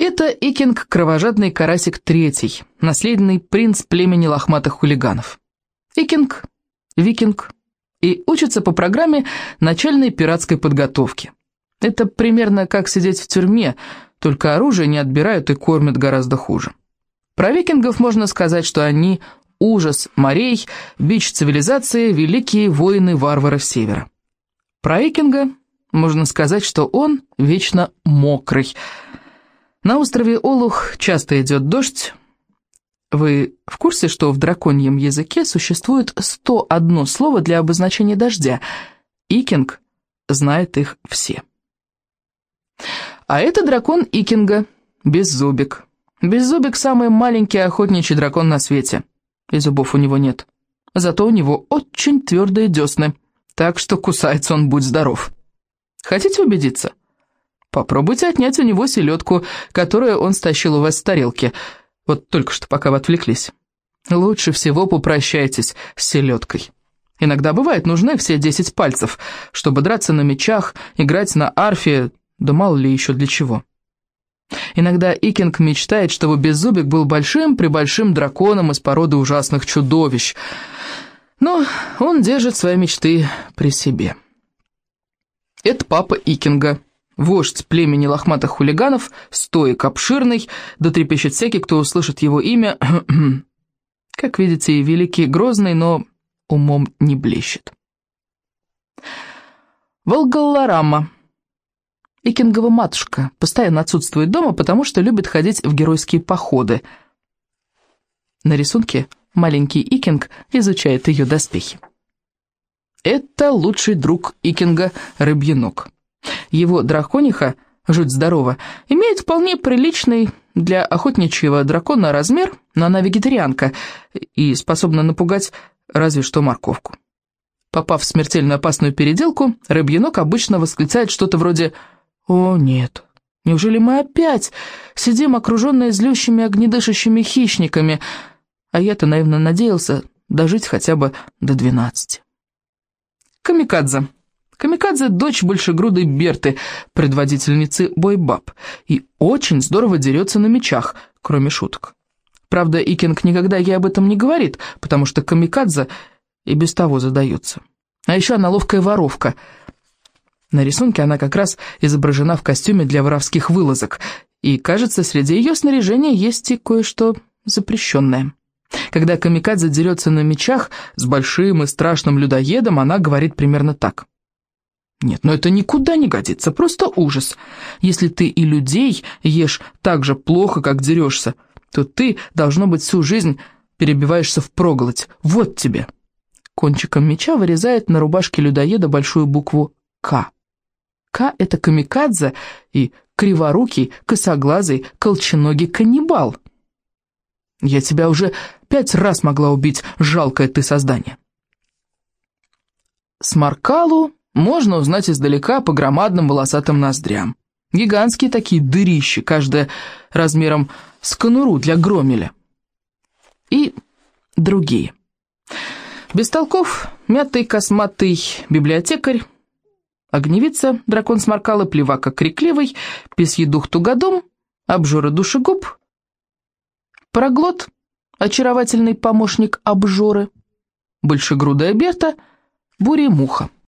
Это Икинг Кровожадный Карасик Третий, наследный принц племени лохматых хулиганов. Икинг, викинг, и учится по программе начальной пиратской подготовки. Это примерно как сидеть в тюрьме, только оружие не отбирают и кормят гораздо хуже. Про викингов можно сказать, что они ужас морей, бич цивилизации, великие воины варваров севера. Про викинга можно сказать, что он вечно мокрый – на острове Олух часто идет дождь. Вы в курсе, что в драконьем языке существует 101 слово для обозначения дождя? Икинг знает их все. А это дракон Икинга, Беззубик. Беззубик – самый маленький охотничий дракон на свете. И зубов у него нет. Зато у него очень твердые десны, так что кусается он, будь здоров. Хотите убедиться? Попробуйте отнять у него селедку, которую он стащил у вас с тарелки. Вот только что, пока вы отвлеклись. Лучше всего попрощайтесь с селедкой. Иногда бывает нужны все десять пальцев, чтобы драться на мечах, играть на арфе, да мало ли еще для чего. Иногда Икинг мечтает, чтобы Беззубик был большим-пребольшим драконом из породы ужасных чудовищ. Но он держит свои мечты при себе. Это папа Икинга. Вождь племени лохматых хулиганов, стоик обширный, да трепещет всякий, кто услышит его имя. Как видите, и великий грозный, но умом не блещет. Волгалларама. Икингова матушка постоянно отсутствует дома, потому что любит ходить в геройские походы. На рисунке маленький Икинг изучает ее доспехи. Это лучший друг Икинга Рыбьенок. Его дракониха, жуть здорова, имеет вполне приличный для охотничьего дракона размер, но она вегетарианка и способна напугать разве что морковку. Попав в смертельно опасную переделку, рыбьенок обычно восклицает что-то вроде «О, нет, неужели мы опять сидим окруженные злющими огнедышащими хищниками?» А я-то наивно надеялся дожить хотя бы до двенадцати. Камикадзе. Камикадзе – дочь большегрудой Берты, предводительницы бойбаб, и очень здорово дерется на мечах, кроме шуток. Правда, Икинг никогда ей об этом не говорит, потому что Камикадзе и без того задается. А еще она ловкая воровка. На рисунке она как раз изображена в костюме для воровских вылазок, и, кажется, среди ее снаряжения есть и кое-что запрещенное. Когда Камикадзе дерется на мечах с большим и страшным людоедом, она говорит примерно так. Нет, но это никуда не годится, просто ужас. Если ты и людей ешь так же плохо, как дерешься, то ты, должно быть, всю жизнь перебиваешься в проголодь. Вот тебе. Кончиком меча вырезает на рубашке людоеда большую букву «К». «К» — это камикадзе и криворукий, косоглазый, колченогий каннибал. Я тебя уже пять раз могла убить, жалкое ты создание. Сморкалу можно узнать издалека по громадным волосатым ноздрям. Гигантские такие дырищи, каждая размером с конуру для громеля. И другие. Бестолков, мятый косматый библиотекарь, огневица, дракон сморкала, плевака крикливый, песьедух тугодум, обжора душегуб, проглот, очаровательный помощник обжоры, большегрудая Берта, буря-муха.